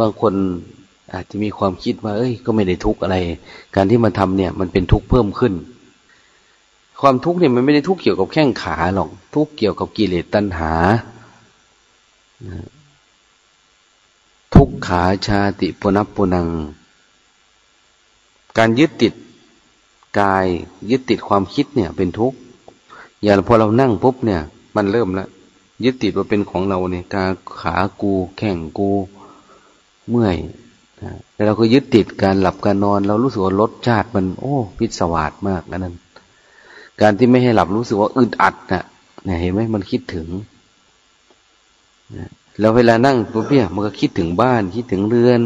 บางคนอาจจะมีความคิดว่า เอ้ย ก็ไม่ได้ทุกข์อะไร การที่มาทำเนี่ย มันเป็นทุกข์เพิ่มขึ้น ความทุกข์เนี่ยมันไม่ได้ทุกข์เกี่ยวกับแข้งขาหรอก ทุกข์เกี่ยวกับกิเลสตัณหา ทุกขาชาติปุนับปุนัง การยึดติดกาย ยึดติดความคิดเนี่ย เป็นทุกข์ อย่างพอเรานั่งปุ๊บเนี่ย มันเริ่มแล้วยึดติดว่าเป็นของเราเนี่ยกาขากู แข่งกู เมื่อยแต่เราก็ยึดติดการหลับการนอน เรารู้สึกว่ารสชาติมัน โอ้ พิศวาสมากนั่นการที่ไม่ให้หลับรู้สึกว่าอึดอัดนะเนี่ยเห็นไหมมันคิดถึงแล้วเวลานั่งปุ๊บเนี่ยมันก็คิดถึงบ้าน คิดถึงเรือน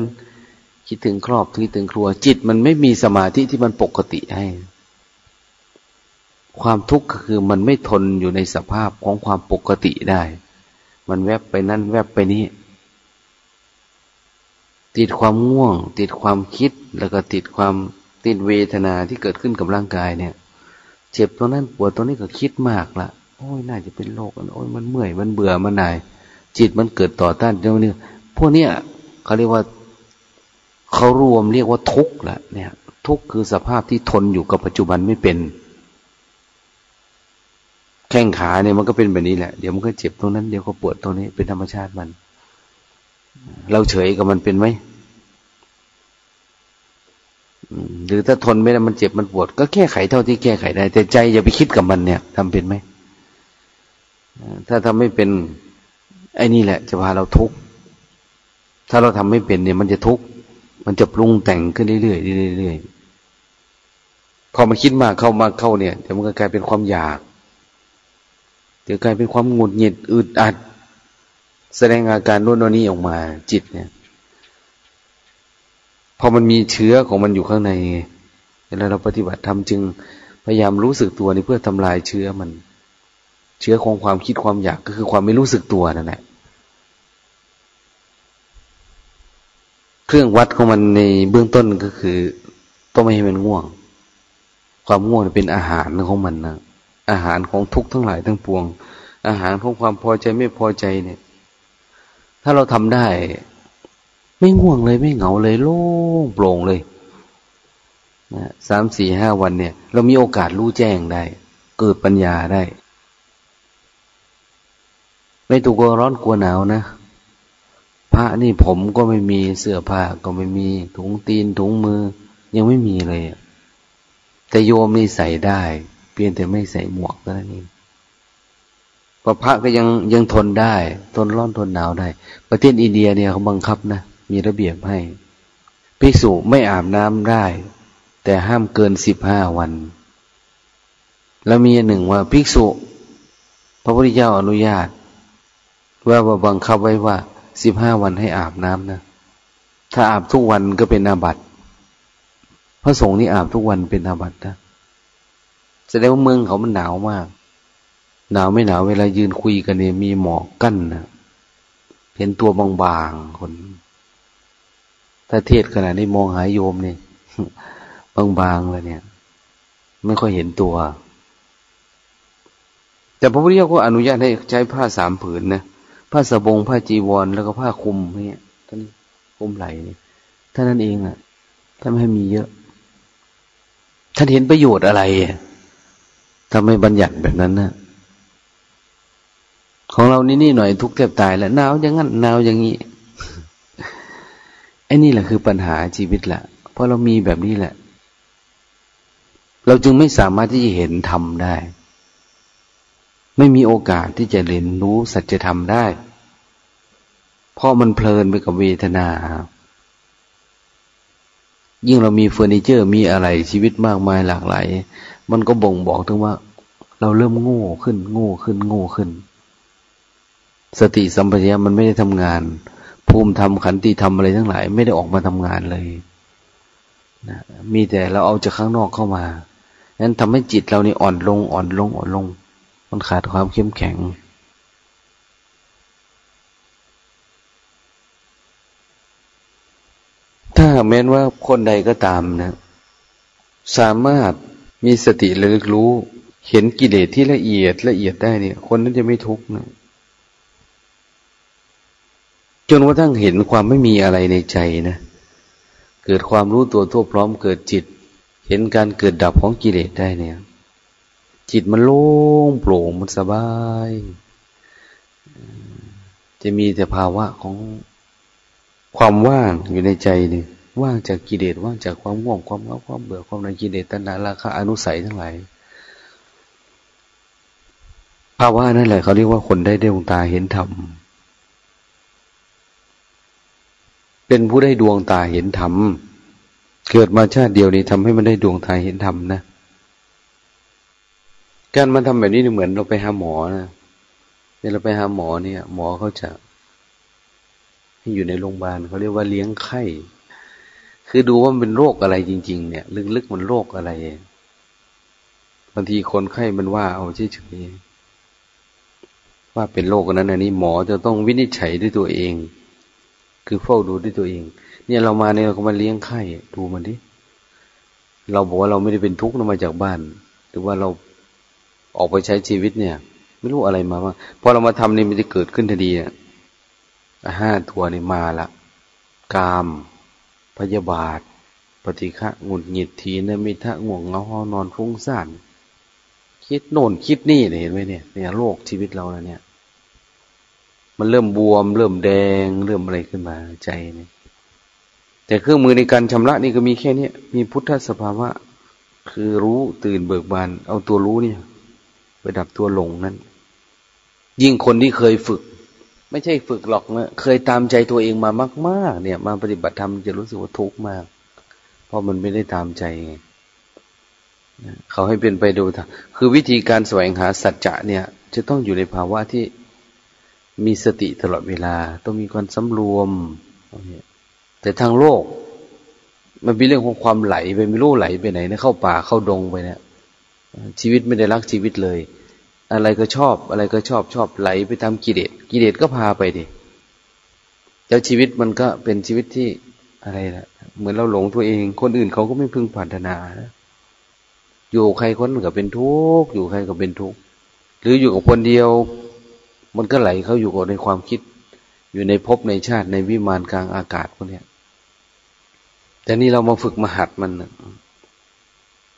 คิดถึงครอบคิดถึงครัว จิต มันไม่มีสมาธิที่มันปกติให้ ความทุกข์ก็คือมันไม่ทนอยู่ในสภาพของความปกติได้ มันแวบไปนั่นแวบไปนี้ ติดความง่วง ติดความคิดแล้วก็ติดความติดเวทนาที่เกิดขึ้นกับร่างกายเนี่ย เจ็บตรงนั้นปวดตรงนี้ก็คิดมากละโอ้ยน่าจะเป็นโรคโอ้ยมันเมื่อยมันเบื่อมันหน่ายจิตมันเกิดต่อต้านเรื่องนี้พวกเนี้ยเขาเรียกว่าเขารวมเรียกว่าทุกข์ละเนี่ย ทุกข์คือสภาพที่ทนอยู่กับปัจจุบันไม่เป็น แข้งขาเนี่ยมันก็เป็นแบบนี้แหละ เดี๋ยวมันก็เจ็บตรงนั้นเดี๋ยวก็ปวดตรงนี้เป็นธรรมชาติมัน เราเฉยกับมันเป็นไหมหรือถ้าทนไม่ได้มันเจ็บมันปวด ก็แก้ไขเท่าที่แก้ไขได้ แต่ใจอย่าไปคิดกับมันเนี่ยทำเป็นไหมถ้าทำไม่เป็น ไอ้นี่แหละ จะพาเราทุกข์ถ้าเราทำไม่เป็นเนี่ย มันจะทุกข์มันจะปรุงแต่งขึ้นเรื่อยๆเรื่อยๆพอมันคิดมากเข้ามาเข้าเนี่ยเดี๋ยวมันก็กลายเป็นความอยากเดี๋ยวกลายเป็นความหงุดหงิดอึดอัด แสดงอาการโน่นนี่ออกมา จิตเนี่ยพอมันมีเชื้อของมันอยู่ข้างในแล้วเราปฏิบัติทำจึงพยายามรู้สึกตัวนี่เพื่อทำลายเชื้อมัน เชื้อของความคิดความอยากก็คือความไม่รู้สึกตัวนั่นแหละเครื่องวัดของมันในเบื้องต้นก็คือ ต้องไม่ให้มันง่วง ความง่วงเป็นอาหารของมันนะอาหารของทุกทั้งหลายทั้งปวง อาหารของความพอใจไม่พอใจเนี่ย ถ้าเราทำได้ ไม่ง่วงเลยไม่เหงาเลยโล่งโปร่งเลยนะสามสี่ห้าวันเนี่ย เรามีโอกาสรู้แจ้งได้ เกิดปัญญาได้ ไม่ตัวกลัวร้อนกลัวหนาวนะพระนี่ผมก็ไม่มีเสื้อผ้าก็ไม่มีถุงตีนถุงมือ ยังไม่มีเลยแต่โยมนี่ใส่ได้ เพียงแต่ไม่ใส่หมวกเท่านั้นเอง พระพระก็ยังยังทนได้ ทนร้อนทนหนาวได้ ประเทศอินเดียเนี่ยเขาบังคับนะ มีระเบียบให้ภิกษุไม่อาบน้ำได้ แต่ห้ามเกินสิบห้าวัน แล้วมีหนึ่งว่าภิกษุ พระพุทธเจ้าอนุญาต ว่าบังคับไว้ว่าสิบห้าวันให้อาบน้ำนะ ถ้าอาบทุกวันก็เป็นอาบัติพระสงฆ์นี่อาบทุกวันเป็นอาบัตินะแสดงว่าเมืองเขามันหนาวมาก หนาวไม่หนาวเวลายืนคุยกันเนี่ยมีหมอกกั้นนะเห็นตัวบางๆคน ถ้าเทศขนาดนี้มองหายโยมเนี่ยบางๆเลยเนี่ย ไม่ค่อยเห็นตัว แต่พระพุทธเจ้าก็อนุญาตให้ใช้ผ้าสามผืนนะผ้าสบงผ้าจีวร แล้วก็ผ้าคลุมเนี่ยท่านคลุมไหลเนี่ยท่านั้นเองอะท่านไม่ให้มีเยอะ ท่านเห็นประโยชน์อะไรทำไมบัญญัติแบบนั้นนะ ของเรานี่นี่หน่อยทุกข์แทบตายแล้วหนาวอย่างนั้นหนาวอย่างนี้ไอ้นี่แหละคือปัญหาชีวิตแหละเพราะเรามีแบบนี้แหละ เราจึงไม่สามารถที่จะเห็นธรรมได้ ไม่มีโอกาสที่จะเรียนรู้สัจธรรมได้ เพราะมันเพลินไปกับเวทนา ยิ่งเรามีเฟอร์นิเจอร์มีอะไรชีวิตมากมายหลากหลาย มันก็บ่งบอกถึงว่า เราเริ่มโง่ขึ้น โง่ขึ้นโง่ขึ้น สติสัมปชัญญะมันไม่ได้ทำงาน ภูมิธรรมขันติธรรมอะไรทั้งหลาย ไม่ได้ออกมาทำงานเลยนะมีแต่เราเอาจากข้างนอกเข้ามานั้นทำให้จิตเรานี่อ่อนลง อ่อนลงอ่อนลง มันขาดความเข้มแข็ง ถ้าแม้นว่าคนใดก็ตามนะ สามารถมีสติระลึกรู้ เห็นกิเลสที่ละเอียดละเอียดได้เนี่ย คนนั้นจะไม่ทุกข์นะ จนกระทั่งเห็นความไม่มีอะไรในใจนะ เกิดความรู้ตัวทั่วพร้อมเกิดจิต เห็นการเกิดดับของกิเลสได้เนี่ย จิตมันโล่งโปร่งมันสบาย จะมีแต่ภาวะของความว่างอยู่ในใจนี่ว่างจากกิเลสว่างจากความง่วงความเงาความเบื่อความในกิเลสตัณหาราคะอนุสัยทั้งหลายภาวะนั่นแหละเขาเรียกว่าคนได้ดวงตาเห็นธรรม เป็นผู้ได้ดวงตาเห็นธรรม เกิดมาชาติเดียวนี้ทำให้มันได้ดวงตาเห็นธรรมนะ การมาทำแบบนี้เหมือนเราไปหาหมอนะเวลาไปหาหมอเนี่ย หมอเขาจะให้อยู่ในโรงพยาบาลเขาเรียกว่าเลี้ยงไข้ คือดูว่ามันเป็นโรคอะไรจริง ๆ เนี่ยลึกๆมันโรคอะไรบางทีคนไข้มันว่าเอาเฉยๆว่าเป็นโรคนั้นอันนี้หมอจะต้องวินิจฉัยด้วยตัวเอง คือเฝ้าดูด้วยตัวเอง เนี่ยเรามาเนี่ยเราก็มาเลี้ยงไข่ดูมันดิเราบอกว่าเราไม่ได้เป็นทุกข์มาจากบ้าน หรือว่าเราออกไปใช้ชีวิตเนี่ย ไม่รู้อะไรมาว่างพอเรามาทำนี่มันจะเกิดขึ้นทันทีเนี่ยห้าตัวนี่มาละกาม พยาบาท ปฏิฆะงุดหงิดทีนมิทะง่วงเงาหอนอนฟุ้งซ่านคิดโน่นคิดนี่เห็นไหมเนี่ยเนี่ยโลกชีวิตเราเนี่ย มันเริ่มบวม เริ่มแดง เริ่มอะไรขึ้นมาใจเนี่ยแต่เครื่องมือในการชำระนี่ก็มีแค่นี้มีพุทธสภาวะ คือรู้ตื่นเบิกบาน เอาตัวรู้เนี่ยไปดับตัวหลงนั้น ยิ่งคนที่เคยฝึก ไม่ใช่ฝึกหรอกนะเคยตามใจตัวเองมามาก ๆ เนี่ย มาปฏิบัติธรรมจะรู้สึกว่าทุกข์มาก เพราะมันไม่ได้ตามใจไงเขาให้เป็นไปดูคือวิธีการแสวงหาสัจจะเนี่ย จะต้องอยู่ในภาวะที่ มีสติตลอดเวลา ต้องมีการสำรวม แต่ทางโลก มันเป็นเรื่องของความไหลไปไม่รู้ไหลไปไหนนะเข้าป่าเข้าดงไปเนะี่ยชีวิตไม่ได้รักชีวิตเลย อะไรก็ชอบ อะไรก็ชอบชอบไหลไปตามกิเลสกิเลสก็พาไปดิแล้วชีวิตมันก็เป็นชีวิตที่อะไรนะเหมือนเราหลงตัวเอง คนอื่นเขาก็ไม่พึงปรารถนานะอยู่ใครคนก็เป็นทุกข์อยู่ใครก็เป็นทุกข์หรืออยู่กับคนเดียว มันก็ไหลเข้าอยู่กับในความคิด อยู่ในภพในชาติในวิมานกลางอากาศพวกนี้แต่นี่เรามาฝึกมาหัดมัน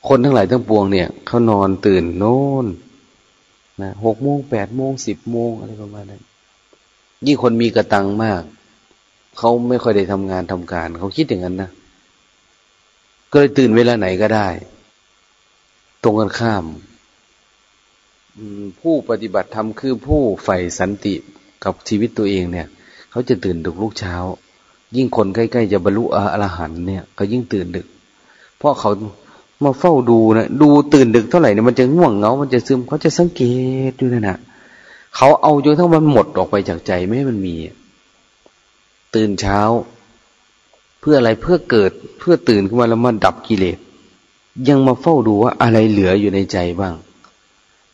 คนทั้งหลายทั้งปวงเนี่ยเขานอนตื่นโน่นนะหกโมงแปดโมงสิบโมงอะไรประมาณนั้นยิ่งคนมีกระตังมาก เขาไม่ค่อยได้ทำงานทำการ เขาคิดอย่างนั้นนะก็เลยตื่นเวลาไหนก็ได้ ตรงกันข้าม ผู้ปฏิบัติธรรมคือผู้ใฝ่สันติกับชีวิตตัวเองเนี่ย เขาจะตื่นดึกลูกเช้า ยิ่งคนใกล้ๆจะบรรลุอรหันเนี่ยก็ยิ่งตื่นดึก เพราะเขามาเฝ้าดูนะดูตื่นดึกเท่าไหร่เนี่ยมันจะง่วงเหงา มันจะซึมเขาจะสังเกตดูนะนะเขาเอาจนทั้งมันหมดออกไปจากใจไม่ให้มันมี ตื่นเช้า เพื่ออะไรเพื่อเกิดเพื่อตื่นขึ้นมาแล้วมันดับกิเลสยังมาเฝ้าดูว่าอะไรเหลืออยู่ในใจบ้าง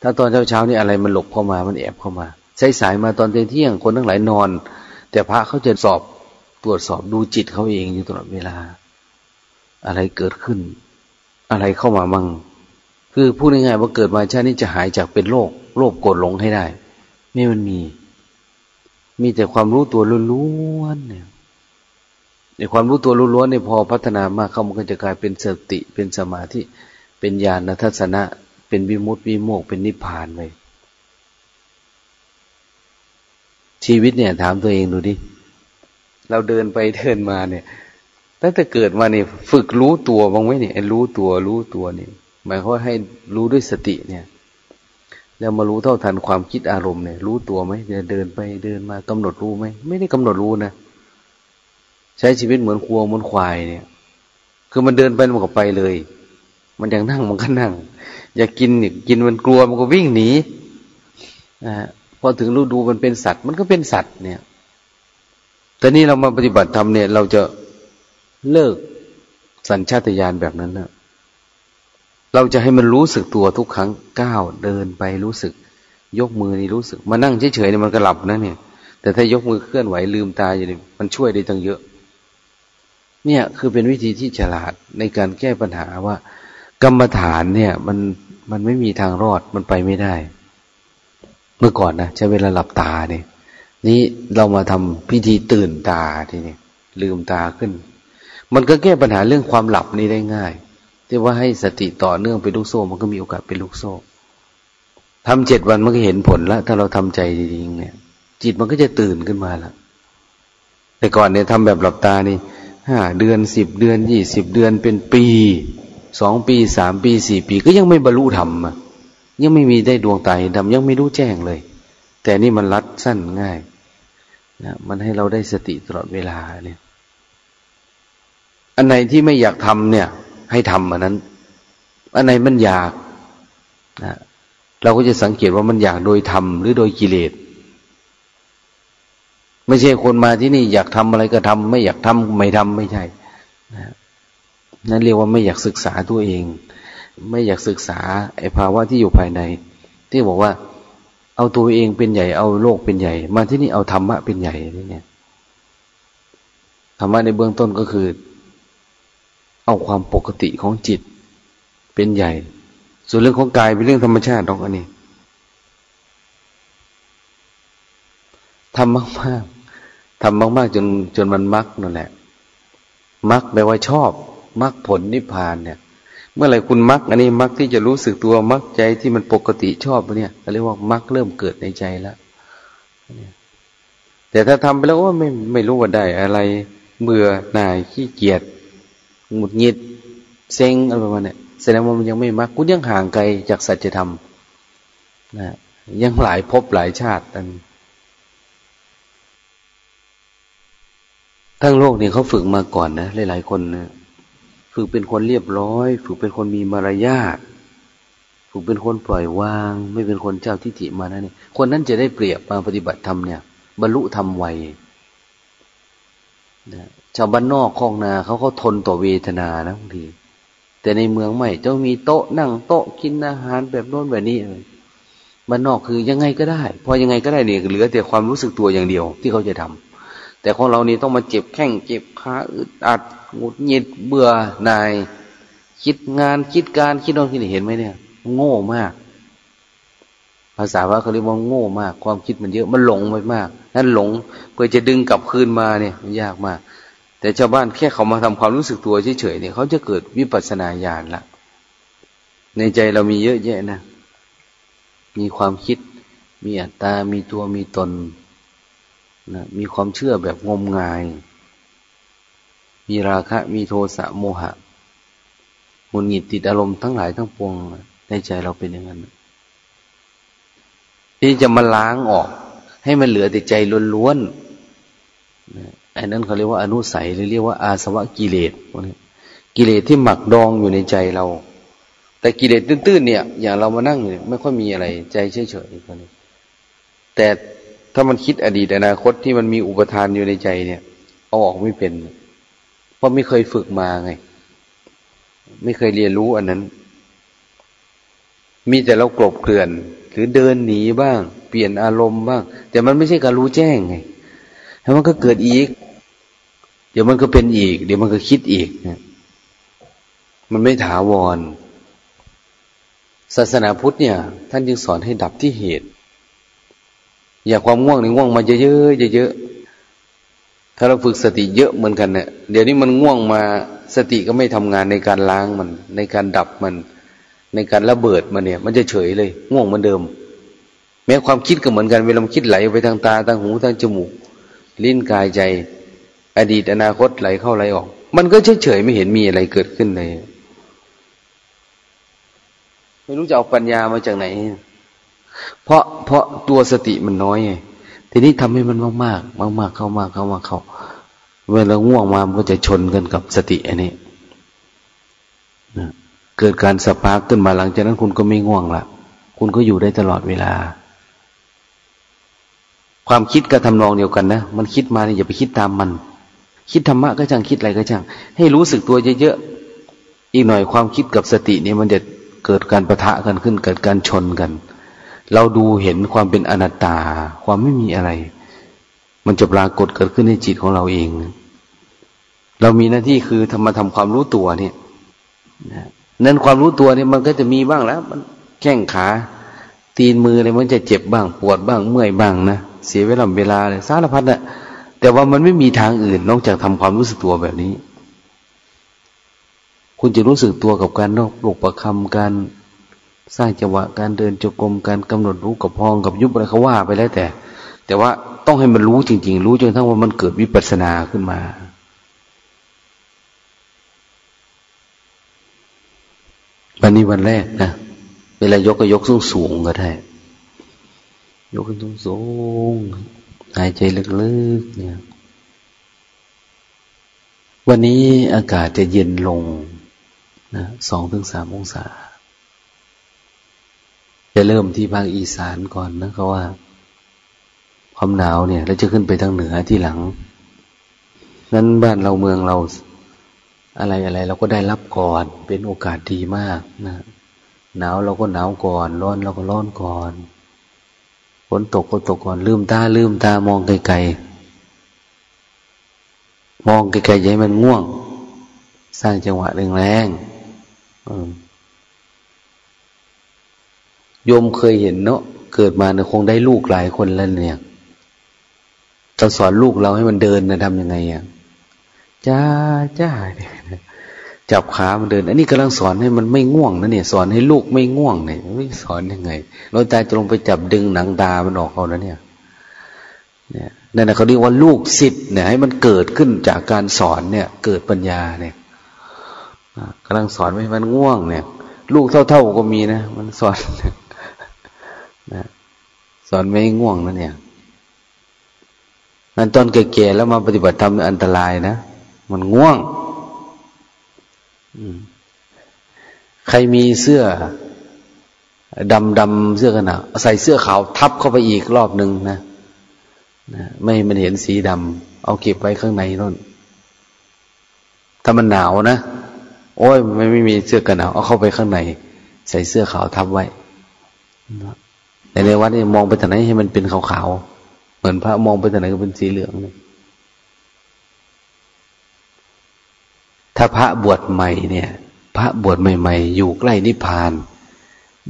ถ้าตอนเช้าเช้านี่อะไรมันหลบเข้ามา มันแอบเข้ามาสายสายมาตอนเที่ยงคนทั้งหลายนอน แต่พระเขาจะสอบตรวจสอบดูจิตเขาเองอยู่ตลอดเวลา อะไรเกิดขึ้น อะไรเข้ามามั่งคือพูดง่ายๆว่าเกิดมาชาตินี้จะหายจากเป็นโรคโรคโกรธหลงให้ได้ ไม่มันมี มีแต่ความรู้ตัวล้วนๆเนี่ยในความรู้ตัวล้วนๆเนี่ยพอพัฒนามากเข้ามันก็จะกลายเป็นสติเป็นสมาธิเป็นญาณทัศนะ เป็นวิมุตติวิโมกเป็นนิพพานเลย ชีวิตเนี่ย ถามตัวเองดูดิ เราเดินไปเดินมาเนี่ยตั้งแต่เกิดมาเนี่ยฝึกรู้ตัวบ้างไหมเนี่ยรู้ตัวรู้ตัวนี่หมายความให้รู้ด้วยสติเนี่ย แล้วมารู้เท่าทันความคิดอารมณ์เนี่ย รู้ตัวไหมจะเดินไปเดินมากำหนดรู้ไหมไม่ได้กำหนดรู้นะใช้ชีวิตเหมือนครัวเหมือนควายเนี่ย คือมันเดินไปมันก็ไปเลย มันยังนั่งมันก็นั่ง อยากกินเนี่ยกินมันกลัวมันก็วิ่งหนีนะพอถึงรู้ดูมันเป็นสัตว์ มันก็เป็นสัตว์เนี่ยแต่นี่เรามาปฏิบัติธรรมเนี่ย เราจะเลิกสัญชาตญาณแบบนั้นนะเราจะให้มันรู้สึกตัวทุกครั้งก้าวเดินไปรู้สึก ยกมือนี่รู้สึก มานั่งเฉยๆเนี่ยมันก็หลับนะเนี่ย แต่ถ้ายกมือเคลื่อนไหวลืมตาอยู่นี่มันช่วยได้ตั้งเยอะ เนี่ยคือเป็นวิธีที่ฉลาดในการแก้ปัญหาว่า กรรมฐานเนี่ย มันมันไม่มีทางรอดมันไปไม่ได้ เมื่อก่อนนะใช้เวลาหลับตาเนี่ยนี้เรามาทำพิธีตื่นตาทีนี้ลืมตาขึ้น มันก็แก้ปัญหาเรื่องความหลับนี้ได้ง่าย ที่ว่าให้สติต่อเนื่องเป็นลูกโซ่ มันก็มีโอกาสเป็นลูกโซ่ทำเจ็ดวันมันก็เห็นผลแล้วถ้าเราทำใจดีๆเนี่ย จิตมันก็จะตื่นขึ้นมาล้วแต่ก่อนเนี่ยทำแบบหลับตานี่ห้าเดือนสิบเดือนยี่สิบเดือนเป็นปี สองปีสามปีสี่ปีก็ยังไม่บรรลุธรรมยังไม่มีได้ดวงตาเห็นธรรมยังไม่รู้แจ้งเลย แต่นี่มันรัดสั้นง่ายนะมันให้เราได้สติตลอดเวลาเนี่ย อันไหนที่ไม่อยากทำเนี่ย ให้ทำอันนั้น อันไหนมันอยากนะเราก็จะสังเกตว่ามันอยากโดยธรรมหรือโดยกิเลสไม่ใช่คนมาที่นี่อยากทำอะไรก็ทำไม่อยากทำไม่ทำไม่ใช่นะ นั่นเรียกว่าไม่อยากศึกษาตัวเอง ไม่อยากศึกษาไอ้ภาวะที่อยู่ภายใน ที่บอกว่า เอาตัวเองเป็นใหญ่เอาโลกเป็นใหญ่ มาที่นี่เอาธรรมะเป็นใหญ่นี่เนี่ยธรรมะในเบื้องต้นก็คือ เอาความปกติของจิตเป็นใหญ่ ส่วนเรื่องของกายเป็นเรื่องธรรมชาติตรงอันนี้ทำมากๆทำมากๆจนจนมันมักนั่นแหละ มักแปลว่าชอบ มักผลนิพพานเนี่ย เมื่อไหร่คุณมักอันนี้มักที่จะรู้สึกตัวมักใจที่มันปกติชอบเนี่ยเรียกว่ามักเริ่มเกิดในใจแล้วแต่ถ้าทำไปแล้วว่าไม่ไม่รู้ว่าได้อะไรเบื่อหน่ายขี้เกียจหงุดหงิดเซ็งอะไรประมาณนี้แสดงว่ามันยังไม่มักคุณยังห่างไกลจากสัจธรรมนะยังหลายภพหลายชาติกันทั้งโลกนี่เขาฝึกมาก่อนนะหลายๆคนนะ ฝึกเป็นคนเรียบร้อย ฝึกเป็นคนมีมารยาทฝึกเป็นคนปล่อยวาง ไม่เป็นคนเจ้าทิฏฐิมานะนี่ยคนนั้นจะได้เปรียบมาปฏิบัติธรรมเนี่ย บรรลุธรรมไวนะชาวบ้านนอกคลองนาเขาก็ทนต่อเวทนานะบางทีแต่ในเมืองใหม่จ้ามีโต๊ะนั่งโต๊ะกินอาหารแบบโน้นแบบนี้เลยบ้านนอกคือยังไงก็ได้ พอยังไงก็ได้เนี่ยเหลือแต่ความรู้สึกตัวอย่างเดียวที่เขาจะทำ แต่ของเรานี่ต้องมาเจ็บแข้งเจ็บขาอึดอัดหงุดหงิดเบื่อนาย คิดงานคิดการคิดโน่นคิดนี่เห็นไหมเนี่ย โง่มาก ภาษาว่าเขาเรียกว่าโง่มาก ความคิดมันเยอะมันหลงไปมากนั่นหลงเพื่อจะดึงกลับคืนมาเนี่ย มันยากมาก แต่ชาวบ้านแค่เขามาทำความรู้สึกตัวเฉยๆเนี่ยเขาจะเกิดวิปัสสนาญาณละในใจเรามีเยอะแยะนะมีความคิด มีอัตตา มีตัวมีตน นะมีความเชื่อแบบงมงาย มีราคะ มีโทสะโมหะมุนหงิดติดอารมณ์ทั้งหลายทั้งปวงในใจเราเป็นอย่างนั้นที่จะมาล้างออก ให้มันเหลือแต่ใจล้วนๆอันนั้นเขาเรียกว่าอนุสัยหรือเรียกว่าอาสวะกิเลสกิเลสที่หมักดองอยู่ในใจเรา แต่กิเลสตื้นๆเนี่ย อย่างเรามานั่งเนี่ยไม่ค่อยมีอะไร ใจเฉยๆแต่ ถ้ามันคิดอดีตอนาคตที่มันมีอุปทานอยู่ในใจเนี่ย เอาออกไม่เป็น เพราะไม่เคยฝึกมาไง ไม่เคยเรียนรู้อันนั้น มีแต่เรากลบเกลื่อน หรือเดินหนีบ้าง เปลี่ยนอารมณ์บ้าง แต่มันไม่ใช่การรู้แจ้งไงแล้วมันก็เกิดอีก เดี๋ยวมันก็เป็นอีก เดี๋ยวมันก็คิดอีกนะมันไม่ถาวร ศาสนาพุทธเนี่ย ท่านจึงสอนให้ดับที่เหตุ อย่าความง่วงนี่ง่วงมาเยอะๆเยอะๆถ้าเราฝึกสติเยอะเหมือนกันเนี่ยเดี๋ยวนี้มันง่วงมาสติก็ไม่ทำงานในการล้างมัน ในการดับมัน ในการระเบิดมันเนี่ย มันจะเฉยเลย ง่วงเหมือนเดิม แม้ความคิดก็เหมือนกันเวลาคิดไหลไปทางตาทางหูทางจมูก ลิ้นกายใจ อดีตอนาคตไหลเข้าไหลออก มันก็เฉยๆไม่เห็นมีอะไรเกิดขึ้นเลยไม่รู้จะเอาปัญญามาจากไหน เพราะเพราะตัวสติมันน้อยไงทีนี้ทำให้มันมากมากมากมากเข้ามากเข้ามากเข้า เวลาง่วงมามันก็จะชนกันกับสติอันนี้เกิดการสปาร์กขึ้นมาหลังจากนั้นคุณก็ไม่ง่วงละคุณก็อยู่ได้ตลอดเวลา ความคิดกับทำนองเดียวกันนะมันคิดมาเนี่ยอย่าไปคิดตามมัน คิดธรรมะก็ช่างคิดอะไรก็ช่างให้รู้สึกตัวเยอะๆอีกหน่อยความคิดกับสติเนี่ยมันจะเกิดการประทะกันขึ้น เกิดการชนกัน เราดูเห็นความเป็นอนัตตา ความไม่มีอะไร มันจะปรากฏเกิดขึ้นในจิตของเราเอง เรามีหน้าที่คือทำมาทำความรู้ตัวเนี่ยนั้นความรู้ตัวเนี่ยมันก็จะมีบ้างแล้ว มันแข้งขา ตีนมืออะไรมันจะเจ็บบ้าง ปวดบ้างเมื่อยบ้างนะเสียเวลาเวลาเลยสารพัดนะแต่ว่ามันไม่มีทางอื่นนอกจากทำความรู้สึกตัวแบบนี้ คุณจะรู้สึกตัวกับการนอกปลุกประคำการ สร้างจังหวะการเดินจงกรมการกำหนดรู้กับพองกับยุบอะไรเขาว่าไปแล้วแต่ แต่ว่าต้องให้มันรู้จริง ๆ รู้จนทั้งว่ามันเกิดวิปัสสนาขึ้นมา วันนี้วันแรกนะเวลายกก็ยกสูงสูงก็ได้ ยกขึ้นสูงสูงหายใจลึกๆเนี่ย วันนี้อากาศจะเย็นลงนะสองถึงสามองศา จะเริ่มที่ภาคอีสานก่อนนะเขาว่า ความหนาวเนี่ย แล้วจะขึ้นไปทางเหนือที่หลัง นั้นบ้านเราเมืองเราอะไรอะไรเราก็ได้รับก่อน เป็นโอกาสดีมากนะหนาวเราก็หนาวก่อน ร้อนเราก็ร้อนก่อนฝนตกก็ตกก่อน ลืมตาลืมตามองไกลๆมองไกลๆย่าให้มันง่วง สร้างจังหวะแรงๆ โยมเคยเห็นเนาะเกิดมาเนี่ยคงได้ลูกหลายคนแล้วเนี่ยเราสอนลูกเราให้มันเดินนะทำยังไงอะจ้าจ้าเนี่ยจับขามันเดิน อันนี้กำลังสอนให้มันไม่ง่วงนะเนี่ย สอนให้ลูกไม่ง่วงเนี่ยไม่สอนยังไงเราตาจะลงไปจับดึงหนังตามันออกเอาแล้วเนี่ยเนี่ยนั่นนะเขาเรียกว่าลูกศิษย์เนี่ยให้มันเกิดขึ้นจากการสอนเนี่ย เกิดปัญญาเนี่ยกำลังสอนไม่ให้มันง่วงเนี่ย ลูกเท่าๆก็มีนะมันสอน นะสอนไม่ให้ง่วงนะเนี่ยนั่นตอนแก่ๆแล้วมาปฏิบัติธรรมอันตรายนะ มันง่วงใครมีเสื้อดำดำเสื้อกันหนาวใส่เสื้อขาวทับเข้าไปอีกรอบหนึ่งนะนะไม่มันเห็นสีดำเอาเก็บไว้ข้างในนั่นถ้ามันหนาวนะโอ้ยไม่ไม่มีเสื้อกันหนาวเอาเข้าไปข้างใน ใส่เสื้อขาวทับไว้แต่ ในวัดนี่มองไปทางไหนให้มันเป็นขาวๆ เหมือนพระมองไปทางไหนก็เป็นสีเหลืองเนี่ยถ้าพระบวชใหม่เนี่ย พระบวชใหม่ ๆ อยู่ใกล้นิพพาน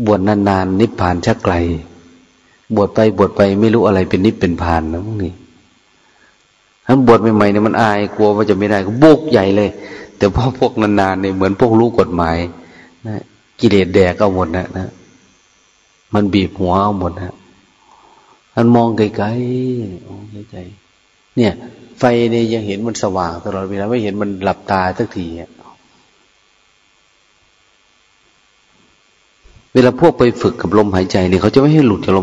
บวชนานๆนิพพานชักไกล บวชไปบวชไปไม่รู้อะไรเป็นนิพเป็นพานนะพวกนี้ถ้าบวชใหม่ๆเนี่ยมันอายกลัวว่าจะไม่ได้ก็บุกใหญ่เลย แต่พอพวกนานๆเนี่ยเหมือนพวกรู้กฎหมายนะกิเลสแดกเอาหมดนะนะ มันบีบหัวหมดฮะมันมองไกลๆมองไกลๆเนี่ย ไฟเนี่ยยังเห็นมันสว่างตลอดเวลาไม่เห็นมันหลับตาสักทีเวลาพวกไปฝึกกับลมหายใจเนี่ยเขาจะไม่ให้หลุดจากลม